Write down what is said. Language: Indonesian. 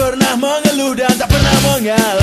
pernah mengeluh dan tak pernah mengalah.